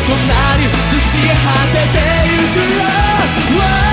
となり朽ち果ててゆくよ